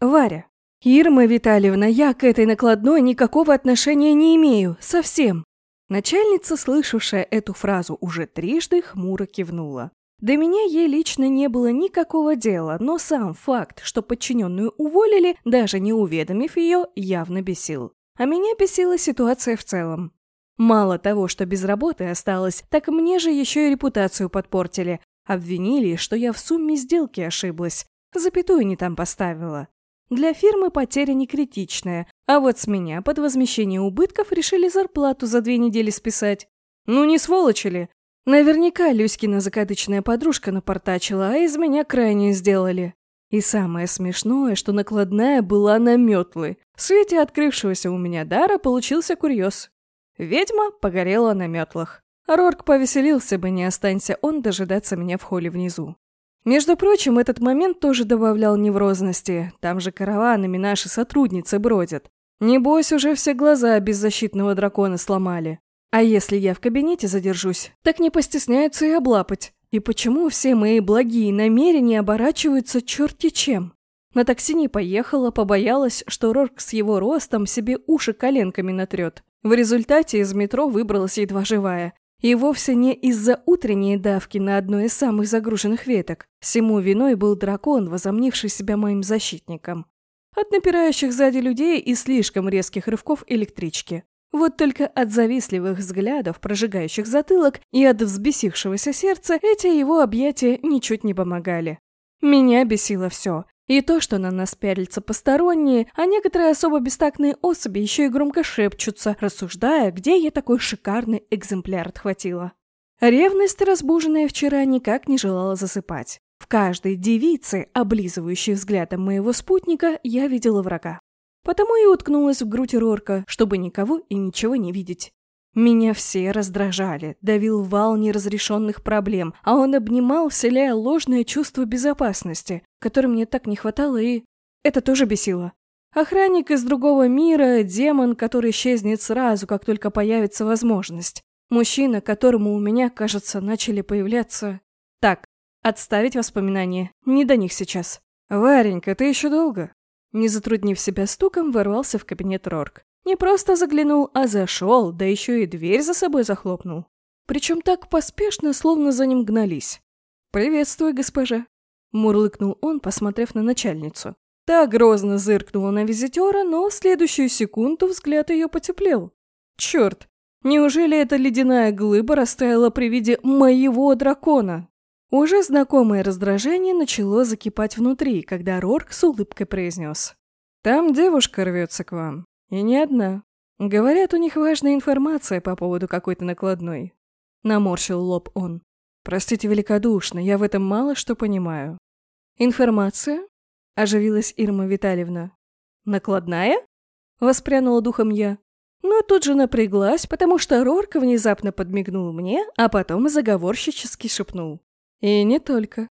Варя. «Ирма Витальевна, я к этой накладной никакого отношения не имею. Совсем». Начальница, слышавшая эту фразу уже трижды, хмуро кивнула. До меня ей лично не было никакого дела, но сам факт, что подчиненную уволили, даже не уведомив ее, явно бесил. А меня бесила ситуация в целом. Мало того, что без работы осталось, так мне же еще и репутацию подпортили. Обвинили, что я в сумме сделки ошиблась. Запятую не там поставила. Для фирмы потеря не критичная, а вот с меня под возмещение убытков решили зарплату за две недели списать. Ну не сволочи ли? Наверняка Люськина закадычная подружка напортачила, а из меня крайне сделали. И самое смешное, что накладная была на метлы. В свете открывшегося у меня дара получился курьез. Ведьма погорела на метлах. Рорк повеселился бы, не останься он дожидаться меня в холле внизу. Между прочим, этот момент тоже добавлял неврозности. Там же караванами наши сотрудницы бродят. Небось, уже все глаза беззащитного дракона сломали. А если я в кабинете задержусь, так не постесняются и облапать. И почему все мои благие намерения оборачиваются черти чем? На такси не поехала, побоялась, что Рорк с его ростом себе уши коленками натрет. В результате из метро выбралась едва живая. И вовсе не из-за утренней давки на одной из самых загруженных веток. Всему виной был дракон, возомнивший себя моим защитником. От напирающих сзади людей и слишком резких рывков электрички. Вот только от завистливых взглядов, прожигающих затылок, и от взбесившегося сердца эти его объятия ничуть не помогали. Меня бесило все. И то, что на нас пялятся посторонние, а некоторые особо бестактные особи еще и громко шепчутся, рассуждая, где я такой шикарный экземпляр отхватила. Ревность, разбуженная вчера, никак не желала засыпать. В каждой девице, облизывающей взглядом моего спутника, я видела врага. Потому и уткнулась в грудь Рорка, чтобы никого и ничего не видеть. Меня все раздражали, давил вал неразрешенных проблем, а он обнимал, вселяя ложное чувство безопасности, которой мне так не хватало, и... Это тоже бесило. Охранник из другого мира, демон, который исчезнет сразу, как только появится возможность. Мужчина, которому у меня, кажется, начали появляться... Так, отставить воспоминания, не до них сейчас. «Варенька, ты еще долго?» Не затруднив себя стуком, ворвался в кабинет Рорк. Не просто заглянул, а зашел, да еще и дверь за собой захлопнул. Причем так поспешно, словно за ним гнались. «Приветствую, госпожа», — мурлыкнул он, посмотрев на начальницу. Та грозно зыркнула на визитера, но в следующую секунду взгляд ее потеплел. «Черт! Неужели эта ледяная глыба растаяла при виде моего дракона?» Уже знакомое раздражение начало закипать внутри, когда Рорк с улыбкой произнес. «Там девушка рвется к вам. И не одна. Говорят, у них важная информация по поводу какой-то накладной». Наморщил лоб он. «Простите великодушно, я в этом мало что понимаю». «Информация?» – оживилась Ирма Витальевна. «Накладная?» – воспрянула духом я. Но тут же напряглась, потому что Рорк внезапно подмигнул мне, а потом заговорщически шепнул. И не только.